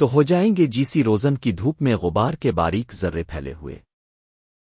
تو ہو جائیں گے جیسی روزن کی دھوپ میں غبار کے باریک ذرے پھیلے ہوئے۔